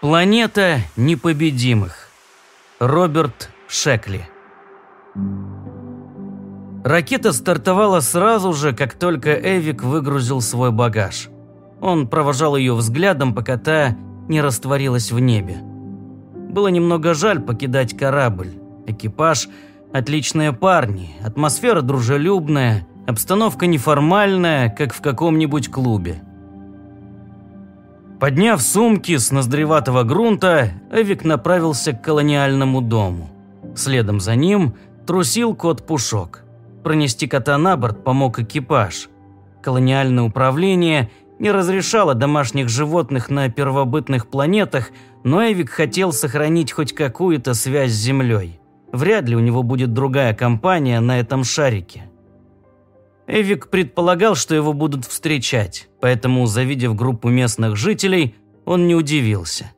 Планета непобедимых. Роберт Шекли. Ракета стартовала сразу же, как только Эвик выгрузил свой багаж. Он провожал ее взглядом, пока та не растворилась в небе. Было немного жаль покидать корабль. Экипаж – отличные парни, атмосфера дружелюбная, обстановка неформальная, как в каком-нибудь клубе. Подняв сумки с ноздреватого грунта, Эвик направился к колониальному дому. Следом за ним трусил кот Пушок. Пронести кота на борт помог экипаж. Колониальное управление не разрешало домашних животных на первобытных планетах, но Эвик хотел сохранить хоть какую-то связь с Землей. Вряд ли у него будет другая компания на этом шарике. Эвик предполагал, что его будут встречать, поэтому, завидев группу местных жителей, он не удивился.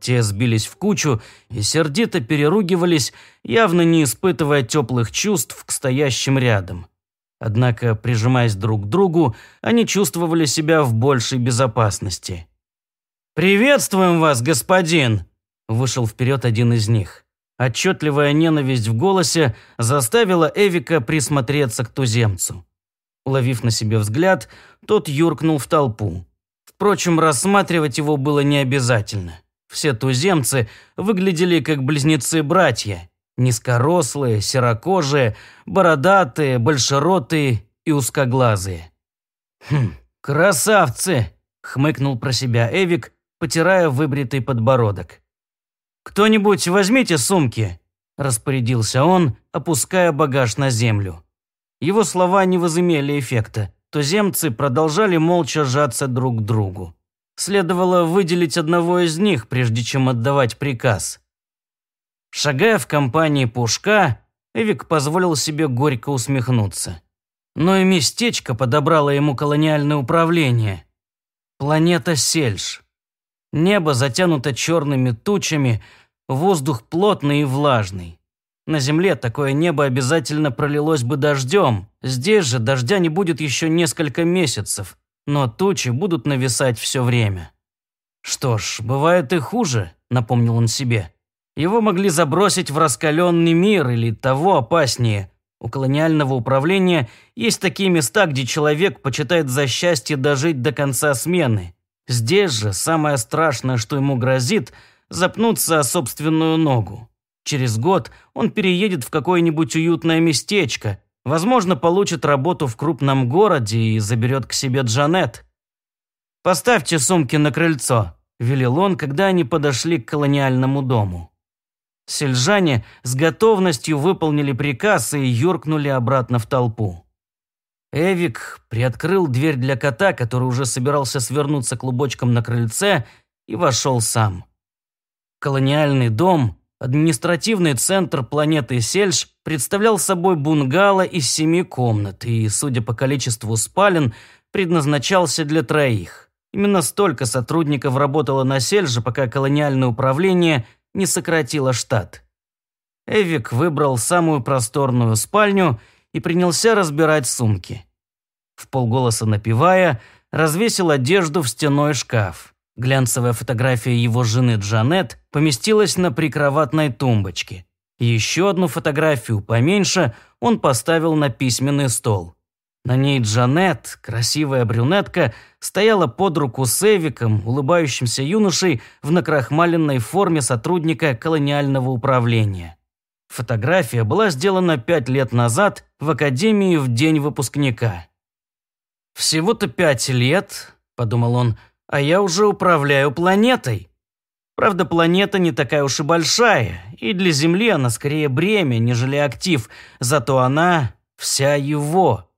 Те сбились в кучу и сердито переругивались, явно не испытывая теплых чувств к стоящим рядом. Однако, прижимаясь друг к другу, они чувствовали себя в большей безопасности. «Приветствуем вас, господин!» – вышел вперед один из них. Отчетливая ненависть в голосе заставила Эвика присмотреться к туземцу. Уловив на себе взгляд, тот юркнул в толпу. Впрочем, рассматривать его было не обязательно. Все туземцы выглядели как близнецы-братья. Низкорослые, серокожие, бородатые, большеротые и узкоглазые. «Хм, красавцы!» – хмыкнул про себя Эвик, потирая выбритый подбородок. «Кто-нибудь возьмите сумки!» – распорядился он, опуская багаж на землю. Его слова не возымели эффекта. Туземцы продолжали молча сжаться друг к другу. Следовало выделить одного из них, прежде чем отдавать приказ. Шагая в компании Пушка, Эвик позволил себе горько усмехнуться. Но и местечко подобрало ему колониальное управление. Планета Сельш. Небо затянуто черными тучами, воздух плотный и влажный. На земле такое небо обязательно пролилось бы дождем. Здесь же дождя не будет еще несколько месяцев, но тучи будут нависать все время. Что ж, бывает и хуже, напомнил он себе. Его могли забросить в раскаленный мир или того опаснее. У колониального управления есть такие места, где человек почитает за счастье дожить до конца смены. Здесь же самое страшное, что ему грозит, запнуться о собственную ногу. Через год он переедет в какое-нибудь уютное местечко, возможно, получит работу в крупном городе и заберет к себе Джанет. «Поставьте сумки на крыльцо», – велел он, когда они подошли к колониальному дому. Сельжане с готовностью выполнили приказ и юркнули обратно в толпу. Эвик приоткрыл дверь для кота, который уже собирался свернуться клубочком на крыльце, и вошел сам. Колониальный дом Административный центр планеты Сельш представлял собой бунгало из семи комнат и, судя по количеству спален, предназначался для троих. Именно столько сотрудников работало на Сельже, пока колониальное управление не сократило штат. Эвик выбрал самую просторную спальню и принялся разбирать сумки. В полголоса напевая, развесил одежду в стеной шкаф. Глянцевая фотография его жены Джанет поместилась на прикроватной тумбочке. Еще одну фотографию, поменьше, он поставил на письменный стол. На ней Джанет, красивая брюнетка, стояла под руку с Эвиком, улыбающимся юношей в накрахмаленной форме сотрудника колониального управления. Фотография была сделана пять лет назад в Академии в день выпускника. «Всего-то пять лет», – подумал он, а я уже управляю планетой. Правда, планета не такая уж и большая, и для Земли она скорее бремя, нежели актив, зато она вся его.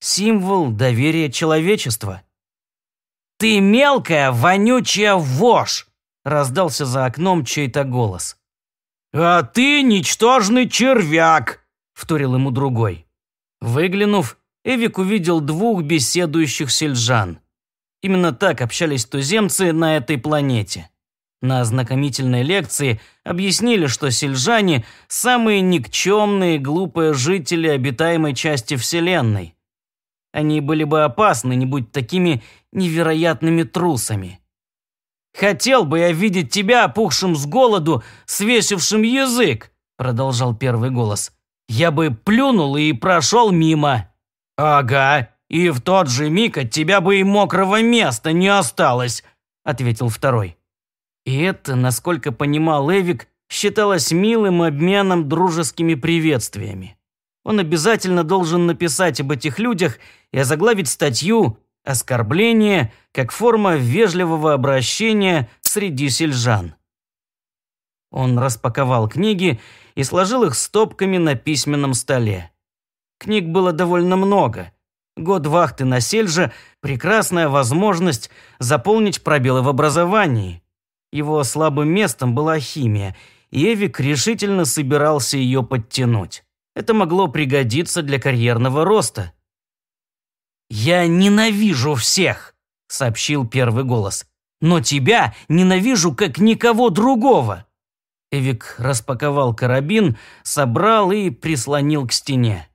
Символ доверия человечества. «Ты мелкая, вонючая вошь!» – раздался за окном чей-то голос. «А ты ничтожный червяк!» – вторил ему другой. Выглянув, Эвик увидел двух беседующих сельджан – Именно так общались туземцы на этой планете. На ознакомительной лекции объяснили, что сельжане – самые никчемные, глупые жители обитаемой части Вселенной. Они были бы опасны, не будь такими невероятными трусами. Хотел бы я видеть тебя, опухшим с голоду, свесившим язык, продолжал первый голос. Я бы плюнул и прошел мимо. Ага, и в тот же миг от тебя бы и мокрого места не осталось, ответил второй. И это, насколько понимал Эвик, считалось милым обменом дружескими приветствиями. Он обязательно должен написать об этих людях и озаглавить статью «Оскорбление как форма вежливого обращения среди сельжан». Он распаковал книги и сложил их стопками на письменном столе. Книг было довольно много. Год вахты на сельже – прекрасная возможность заполнить пробелы в образовании. Его слабым местом была химия, и Эвик решительно собирался ее подтянуть. Это могло пригодиться для карьерного роста. «Я ненавижу всех», – сообщил первый голос. «Но тебя ненавижу, как никого другого». Эвик распаковал карабин, собрал и прислонил к стене.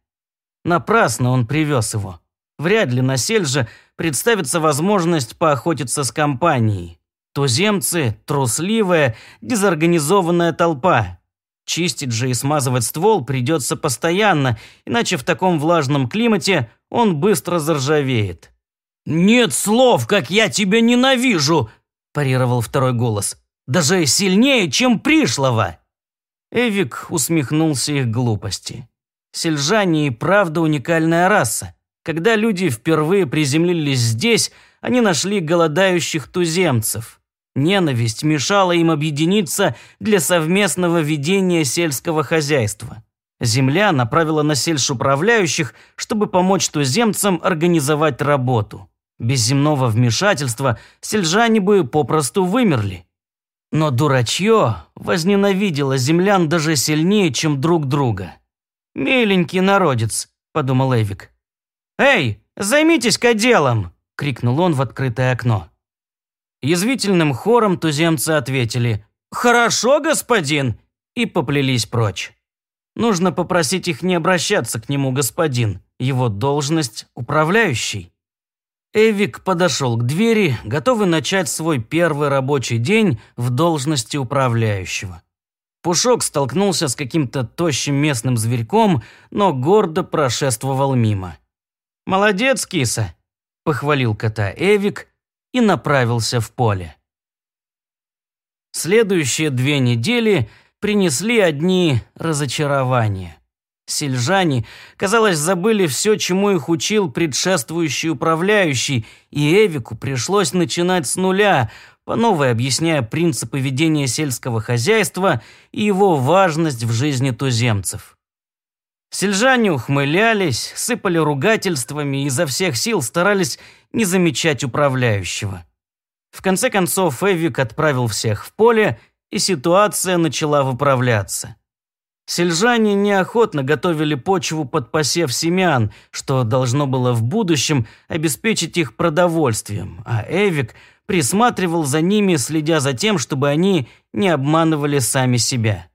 Напрасно он привез его. Вряд ли на Сельже представится возможность поохотиться с компанией. Туземцы – трусливая, дезорганизованная толпа. Чистить же и смазывать ствол придется постоянно, иначе в таком влажном климате он быстро заржавеет. «Нет слов, как я тебя ненавижу!» – парировал второй голос. «Даже сильнее, чем пришлого!» Эвик усмехнулся их глупости. Сельжане и правда уникальная раса. Когда люди впервые приземлились здесь, они нашли голодающих туземцев – Ненависть мешала им объединиться для совместного ведения сельского хозяйства. Земля направила на сельш управляющих, чтобы помочь туземцам организовать работу. Без земного вмешательства сельжане бы попросту вымерли. Но дурачье возненавидело землян даже сильнее, чем друг друга. «Миленький народец», – подумал Эвик. «Эй, займитесь-ка делом!» – крикнул он в открытое окно. Язвительным хором туземцы ответили «Хорошо, господин!» и поплелись прочь. Нужно попросить их не обращаться к нему, господин. Его должность – управляющий. Эвик подошел к двери, готовый начать свой первый рабочий день в должности управляющего. Пушок столкнулся с каким-то тощим местным зверьком, но гордо прошествовал мимо. «Молодец, киса!» – похвалил кота Эвик и направился в поле. Следующие две недели принесли одни разочарования. Сельжане, казалось, забыли все, чему их учил предшествующий управляющий, и Эвику пришлось начинать с нуля, по новой объясняя принципы ведения сельского хозяйства и его важность в жизни туземцев. Сельжане ухмылялись, сыпали ругательствами и изо всех сил старались не замечать управляющего. В конце концов Эвик отправил всех в поле, и ситуация начала выправляться. Сельжане неохотно готовили почву под посев семян, что должно было в будущем обеспечить их продовольствием, а Эвик присматривал за ними, следя за тем, чтобы они не обманывали сами себя.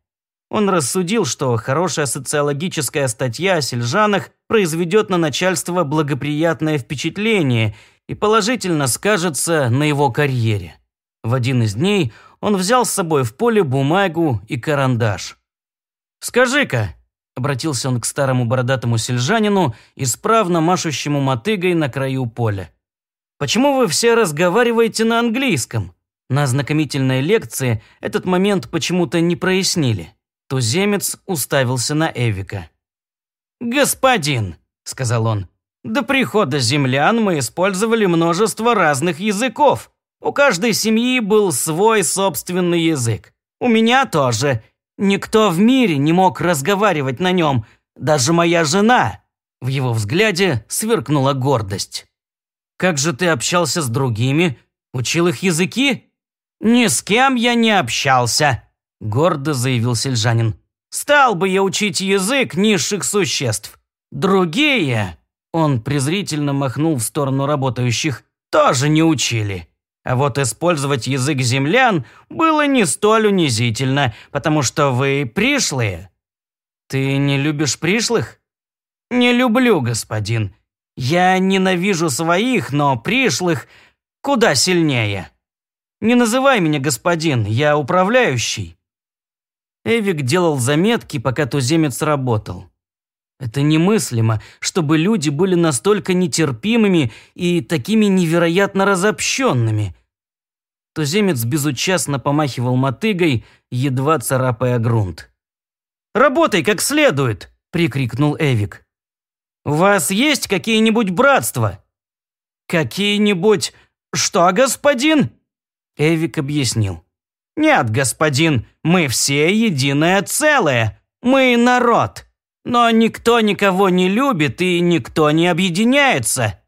Он рассудил, что хорошая социологическая статья о сельжанах произведет на начальство благоприятное впечатление и положительно скажется на его карьере. В один из дней он взял с собой в поле бумагу и карандаш. «Скажи-ка», – обратился он к старому бородатому сельжанину, исправно машущему мотыгой на краю поля. «Почему вы все разговариваете на английском?» На ознакомительной лекции этот момент почему-то не прояснили. Туземец уставился на Эвика. «Господин», — сказал он, — «до прихода землян мы использовали множество разных языков. У каждой семьи был свой собственный язык. У меня тоже. Никто в мире не мог разговаривать на нем, даже моя жена». В его взгляде сверкнула гордость. «Как же ты общался с другими? Учил их языки?» «Ни с кем я не общался», гордо заявил сельжанин. «Стал бы я учить язык низших существ. Другие...» Он презрительно махнул в сторону работающих. «Тоже не учили. А вот использовать язык землян было не столь унизительно, потому что вы пришлые». «Ты не любишь пришлых?» «Не люблю, господин. Я ненавижу своих, но пришлых куда сильнее». Не называй меня господин, я управляющий». Эвик делал заметки, пока туземец работал. Это немыслимо, чтобы люди были настолько нетерпимыми и такими невероятно разобщенными. Туземец безучастно помахивал мотыгой, едва царапая грунт. «Работай как следует!» – прикрикнул Эвик. «У вас есть какие-нибудь братства?» «Какие-нибудь... что, господин?» Эвик объяснил. «Нет, господин, мы все единое целое. Мы народ. Но никто никого не любит и никто не объединяется.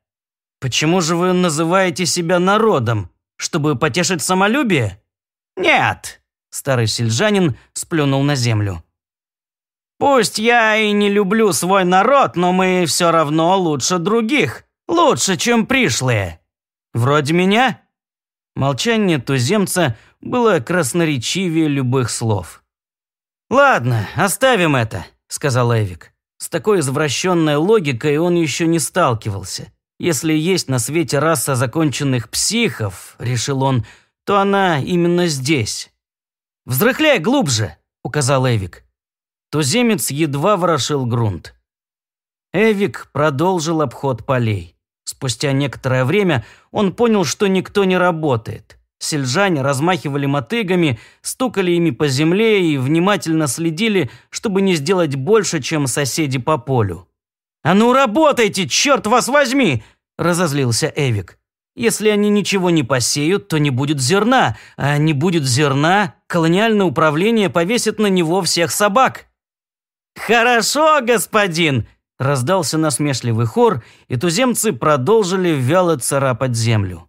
Почему же вы называете себя народом? Чтобы потешить самолюбие? Нет, старый сельджанин сплюнул на землю. Пусть я и не люблю свой народ, но мы все равно лучше других. Лучше, чем пришлые. Вроде меня? Молчание туземца было красноречивее любых слов. «Ладно, оставим это», – сказал Эвик. С такой извращенной логикой он еще не сталкивался. Если есть на свете раса законченных психов, решил он, то она именно здесь. «Взрыхляй глубже», – указал Эвик. Туземец едва ворошил грунт. Эвик продолжил обход полей. Спустя некоторое время он понял, что никто не работает. Сельжане размахивали мотыгами, стукали ими по земле и внимательно следили, чтобы не сделать больше, чем соседи по полю. «А ну работайте, черт вас возьми!» – разозлился Эвик. «Если они ничего не посеют, то не будет зерна, а не будет зерна, колониальное управление повесит на него всех собак». «Хорошо, господин!» – раздался насмешливый хор, и туземцы продолжили вяло царапать землю.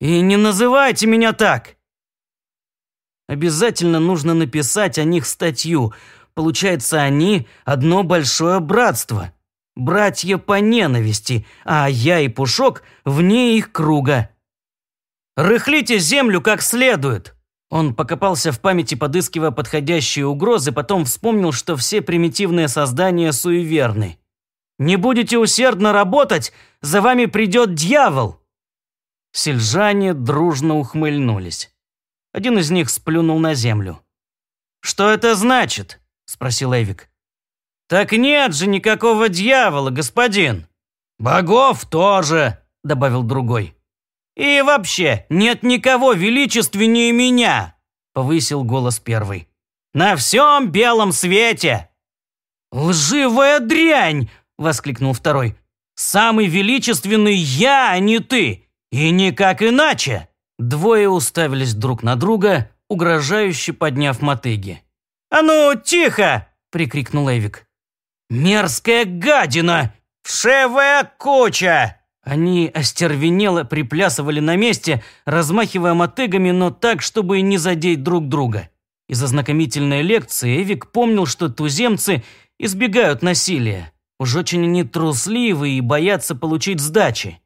«И не называйте меня так!» Обязательно нужно написать о них статью. Получается, они – одно большое братство. Братья по ненависти, а я и Пушок вне их круга. «Рыхлите землю как следует!» Он покопался в памяти, подыскивая подходящие угрозы, потом вспомнил, что все примитивные создания суеверны. «Не будете усердно работать, за вами придет дьявол!» Сельжане дружно ухмыльнулись. Один из них сплюнул на землю. «Что это значит?» – спросил Эвик. «Так нет же никакого дьявола, господин!» «Богов тоже!» – добавил другой. «И вообще, нет никого величественнее меня!» – повысил голос первый. «На всем белом свете!» «Лживая дрянь!» – воскликнул второй. «Самый величественный я, а не ты! И никак иначе!» Двое уставились друг на друга, угрожающе подняв мотыги. «А ну, тихо!» – прикрикнул Эвик. «Мерзкая гадина! Вшевая куча!» Они остервенело приплясывали на месте, размахивая мотыгами, но так, чтобы не задеть друг друга. Из ознакомительной лекции Эвик помнил, что туземцы избегают насилия. Уж очень они трусливы и боятся получить сдачи.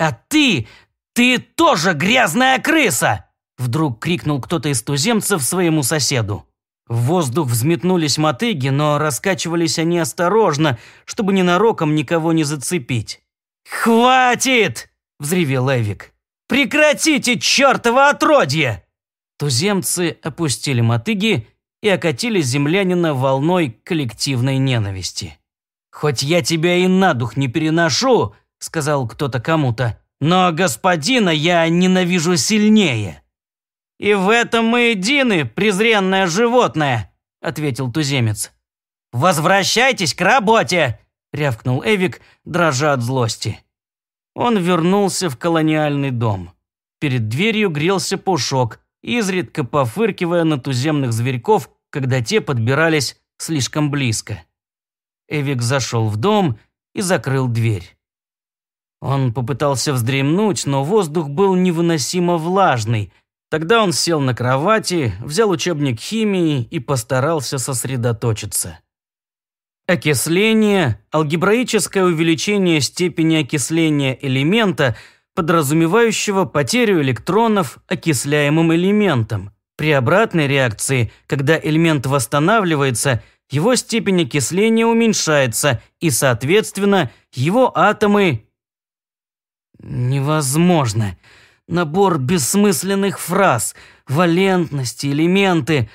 «А ты, ты тоже грязная крыса!» Вдруг крикнул кто-то из туземцев своему соседу. В воздух взметнулись мотыги, но раскачивались они осторожно, чтобы ненароком никого не зацепить. «Хватит!» – взревел Эвик. «Прекратите, чертово отродье!» Туземцы опустили мотыги и окатили землянина волной коллективной ненависти. «Хоть я тебя и на дух не переношу», – сказал кто-то кому-то, «но господина я ненавижу сильнее». «И в этом мы едины, презренное животное», – ответил туземец. «Возвращайтесь к работе!» – рявкнул Эвик, дрожа от злости. Он вернулся в колониальный дом. Перед дверью грелся пушок, изредка пофыркивая на туземных зверьков, когда те подбирались слишком близко. Эвик зашел в дом и закрыл дверь. Он попытался вздремнуть, но воздух был невыносимо влажный. Тогда он сел на кровати, взял учебник химии и постарался сосредоточиться. Окисление – алгебраическое увеличение степени окисления элемента, подразумевающего потерю электронов окисляемым элементом. При обратной реакции, когда элемент восстанавливается, его степень окисления уменьшается, и, соответственно, его атомы... Невозможно. Набор бессмысленных фраз, валентности, элементы.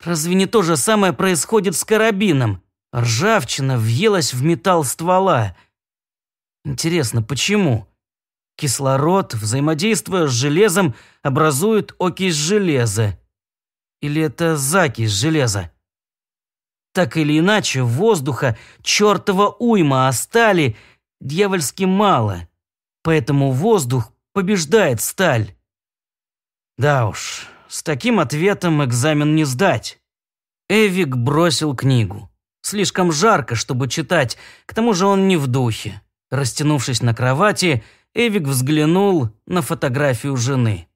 Разве не то же самое происходит с карабином? Ржавчина въелась в металл ствола. Интересно, почему? Кислород, взаимодействуя с железом, образует окись железа. Или это закись железа? Так или иначе, воздуха чертова уйма, а стали дьявольски мало. Поэтому воздух побеждает сталь. Да уж, с таким ответом экзамен не сдать. Эвик бросил книгу. Слишком жарко, чтобы читать, к тому же он не в духе. Растянувшись на кровати, Эвик взглянул на фотографию жены.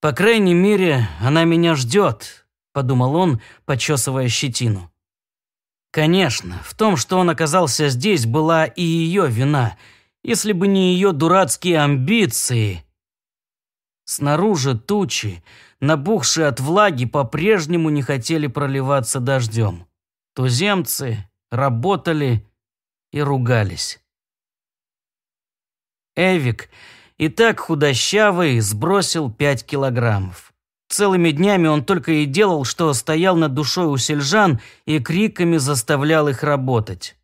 «По крайней мере, она меня ждет», – подумал он, почесывая щетину. Конечно, в том, что он оказался здесь, была и ее вина, если бы не ее дурацкие амбиции. Снаружи тучи, набухшие от влаги, по-прежнему не хотели проливаться дождем. Туземцы работали и ругались. Эвик, и так худощавый, сбросил пять килограммов. Целыми днями он только и делал, что стоял над душой у сельжан и криками заставлял их работать.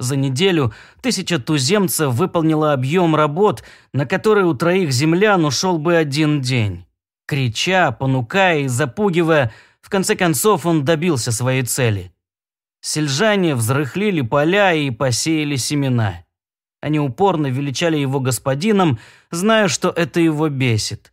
За неделю тысяча туземцев выполнила объем работ, на который у троих землян ушел бы один день. Крича, понукая и запугивая, в конце концов он добился своей цели. Сельжане взрыхлили поля и посеяли семена. Они упорно величали его господином, зная, что это его бесит.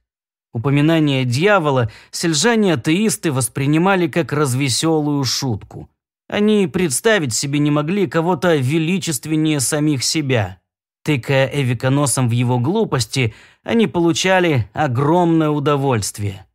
Упоминание дьявола сельжане-атеисты воспринимали как развеселую шутку. Они представить себе не могли кого-то величественнее самих себя. Тыкая Эвика носом в его глупости, они получали огромное удовольствие.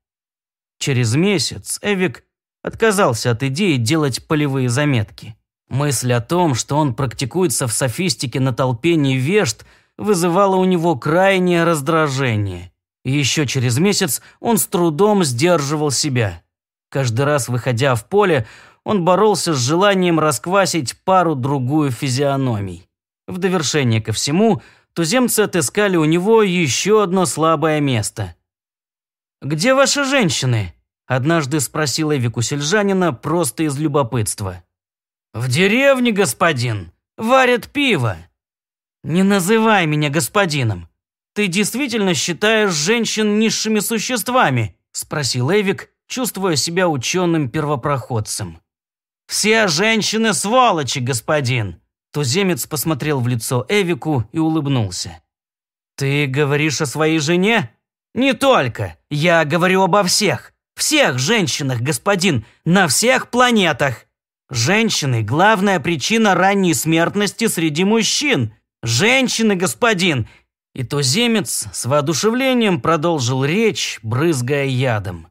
Через месяц Эвик отказался от идеи делать полевые заметки. Мысль о том, что он практикуется в софистике на толпе невежд, вызывала у него крайнее раздражение. Еще через месяц он с трудом сдерживал себя. Каждый раз, выходя в поле, он боролся с желанием расквасить пару-другую физиономий. В довершение ко всему, туземцы отыскали у него еще одно слабое место. «Где ваши женщины?» Однажды спросил Эвик у сельжанина просто из любопытства. «В деревне, господин. Варят пиво». «Не называй меня господином. Ты действительно считаешь женщин низшими существами?» спросил Эвик, чувствуя себя ученым первопроходцем. «Все женщины сволочи, господин!» Туземец посмотрел в лицо Эвику и улыбнулся. «Ты говоришь о своей жене?» «Не только. Я говорю обо всех. Всех женщинах, господин, на всех планетах. Женщины – главная причина ранней смертности среди мужчин. Женщины, господин!» И туземец с воодушевлением продолжил речь, брызгая ядом.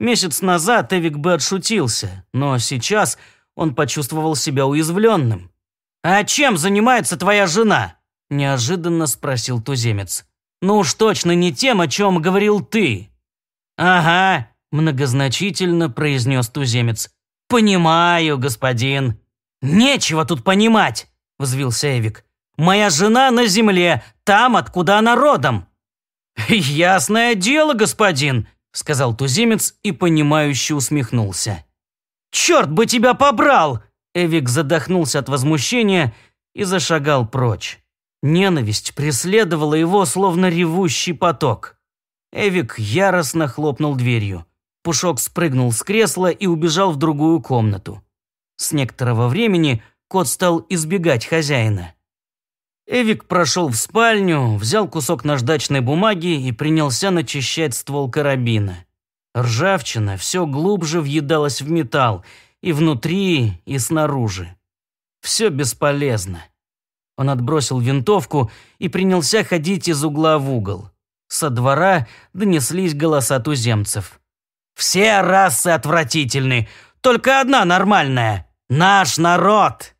Месяц назад Эвик бы отшутился, но сейчас он почувствовал себя уязвленным. «А чем занимается твоя жена?» – неожиданно спросил туземец. «Ну уж точно не тем, о чем говорил ты». «Ага», – многозначительно произнес туземец. «Понимаю, господин». «Нечего тут понимать», – взвился Эвик. «Моя жена на земле, там, откуда она родом». «Ясное дело, господин», – сказал туземец и понимающе усмехнулся. «Черт бы тебя побрал!» Эвик задохнулся от возмущения и зашагал прочь. Ненависть преследовала его, словно ревущий поток. Эвик яростно хлопнул дверью. Пушок спрыгнул с кресла и убежал в другую комнату. С некоторого времени кот стал избегать хозяина. Эвик прошел в спальню, взял кусок наждачной бумаги и принялся начищать ствол карабина. Ржавчина все глубже въедалась в металл, и внутри, и снаружи. Все бесполезно. Он отбросил винтовку и принялся ходить из угла в угол. Со двора донеслись голоса туземцев. «Все расы отвратительны, только одна нормальная – наш народ!»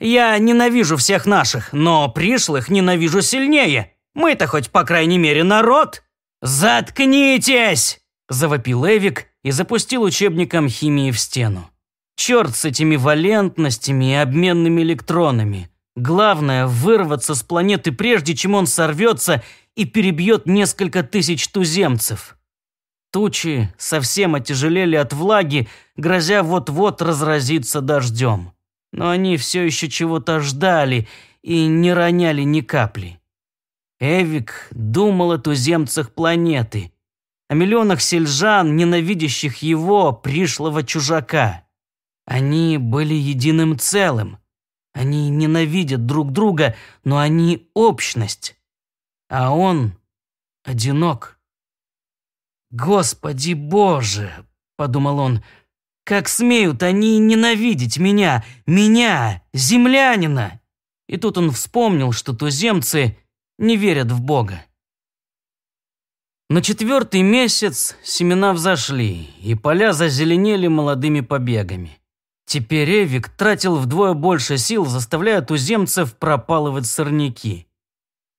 «Я ненавижу всех наших, но пришлых ненавижу сильнее. Мы-то хоть, по крайней мере, народ!» «Заткнитесь!» – завопил Эвик и запустил учебником химии в стену. Черт с этими валентностями и обменными электронами. Главное – вырваться с планеты прежде, чем он сорвется и перебьет несколько тысяч туземцев. Тучи совсем отяжелели от влаги, грозя вот-вот разразиться дождем. Но они все еще чего-то ждали и не роняли ни капли. Эвик думал о туземцах планеты, о миллионах сельжан, ненавидящих его, пришлого чужака. Они были единым целым. Они ненавидят друг друга, но они общность. А он одинок. «Господи Боже!» – подумал он. «Как смеют они ненавидеть меня, меня, землянина!» И тут он вспомнил, что туземцы не верят в Бога. На четвертый месяц семена взошли, и поля зазеленели молодыми побегами. Теперь Эвик тратил вдвое больше сил, заставляя туземцев пропалывать сорняки.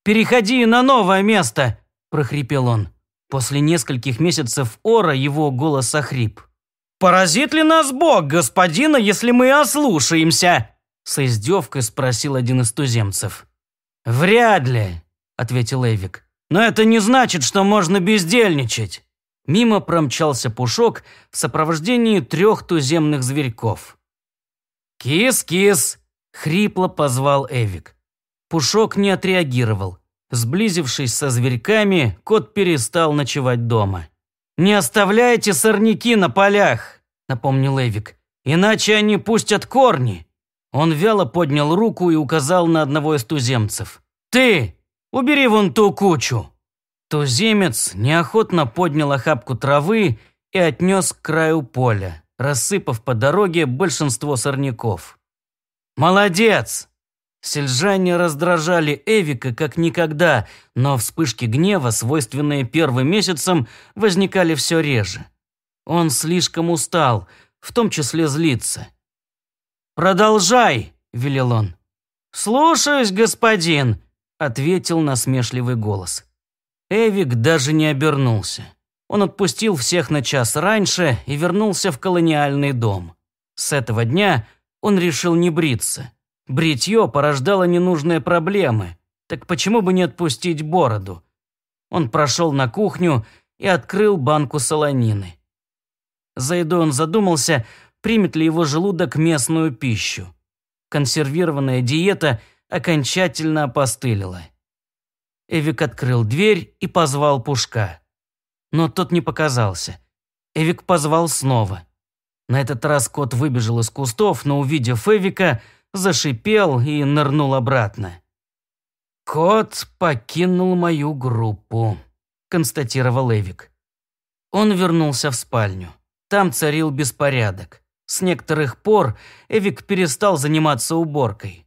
«Переходи на новое место!» – прохрипел он. После нескольких месяцев ора его голос охрип. «Поразит ли нас Бог, господина, если мы ослушаемся?» С издевкой спросил один из туземцев. «Вряд ли», – ответил Эвик. «Но это не значит, что можно бездельничать». Мимо промчался Пушок в сопровождении трех туземных зверьков. «Кис-кис!» – хрипло позвал Эвик. Пушок не отреагировал. Сблизившись со зверьками, кот перестал ночевать дома. «Не оставляйте сорняки на полях!» – напомнил Эвик. «Иначе они пустят корни!» Он вяло поднял руку и указал на одного из туземцев. «Ты! Убери вон ту кучу!» Туземец неохотно поднял охапку травы и отнес к краю поля рассыпав по дороге большинство сорняков. «Молодец!» Сельжане раздражали Эвика как никогда, но вспышки гнева, свойственные первым месяцам, возникали все реже. Он слишком устал, в том числе злиться. «Продолжай!» – велел он. «Слушаюсь, господин!» – ответил насмешливый голос. Эвик даже не обернулся. Он отпустил всех на час раньше и вернулся в колониальный дом. С этого дня он решил не бриться. Бритье порождало ненужные проблемы. Так почему бы не отпустить бороду? Он прошел на кухню и открыл банку солонины. За едой он задумался, примет ли его желудок местную пищу. Консервированная диета окончательно опостылила. Эвик открыл дверь и позвал Пушка но тот не показался. Эвик позвал снова. На этот раз кот выбежал из кустов, но, увидев Эвика, зашипел и нырнул обратно. «Кот покинул мою группу», – констатировал Эвик. Он вернулся в спальню. Там царил беспорядок. С некоторых пор Эвик перестал заниматься уборкой.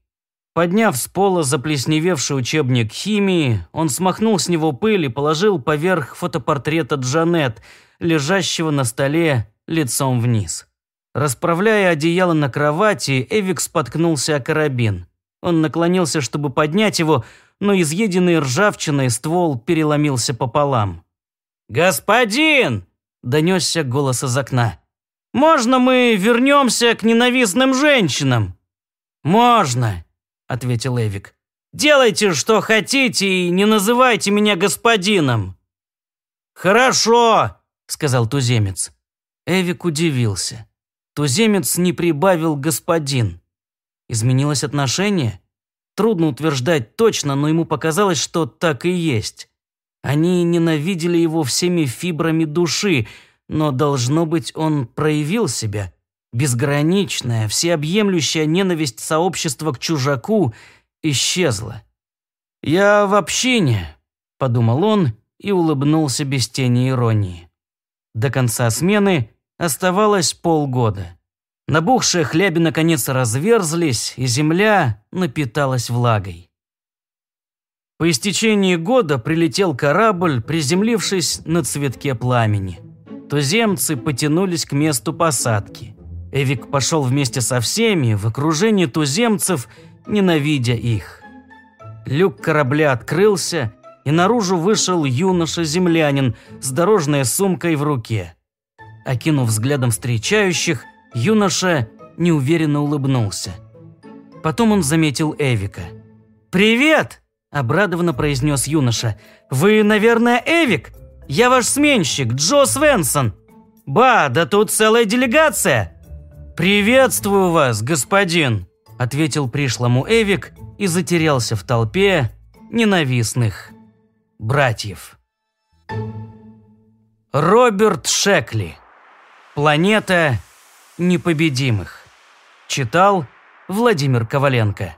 Подняв с пола заплесневевший учебник химии, он смахнул с него пыль и положил поверх фотопортрета Джанет, лежащего на столе лицом вниз. Расправляя одеяло на кровати, Эвик споткнулся о карабин. Он наклонился, чтобы поднять его, но изъеденный ржавчиной ствол переломился пополам. «Господин!» – донесся голос из окна. «Можно мы вернемся к ненавистным женщинам?» «Можно!» – ответил Эвик. «Делайте, что хотите, и не называйте меня господином». «Хорошо», – сказал туземец. Эвик удивился. Туземец не прибавил господин. Изменилось отношение? Трудно утверждать точно, но ему показалось, что так и есть. Они ненавидели его всеми фибрами души, но, должно быть, он проявил себя – Безграничная, всеобъемлющая ненависть сообщества к чужаку исчезла. «Я в общине», – подумал он и улыбнулся без тени иронии. До конца смены оставалось полгода. Набухшие хляби наконец разверзлись, и земля напиталась влагой. По истечении года прилетел корабль, приземлившись на цветке пламени. Туземцы потянулись к месту посадки. Эвик пошел вместе со всеми, в окружении туземцев, ненавидя их. Люк корабля открылся, и наружу вышел юноша-землянин с дорожной сумкой в руке. Окинув взглядом встречающих, юноша неуверенно улыбнулся. Потом он заметил Эвика. «Привет!» – обрадованно произнес юноша. «Вы, наверное, Эвик? Я ваш сменщик, Джо Свенсон. Ба, да тут целая делегация!» «Приветствую вас, господин!» – ответил пришлому Эвик и затерялся в толпе ненавистных братьев. Роберт Шекли. Планета непобедимых. Читал Владимир Коваленко.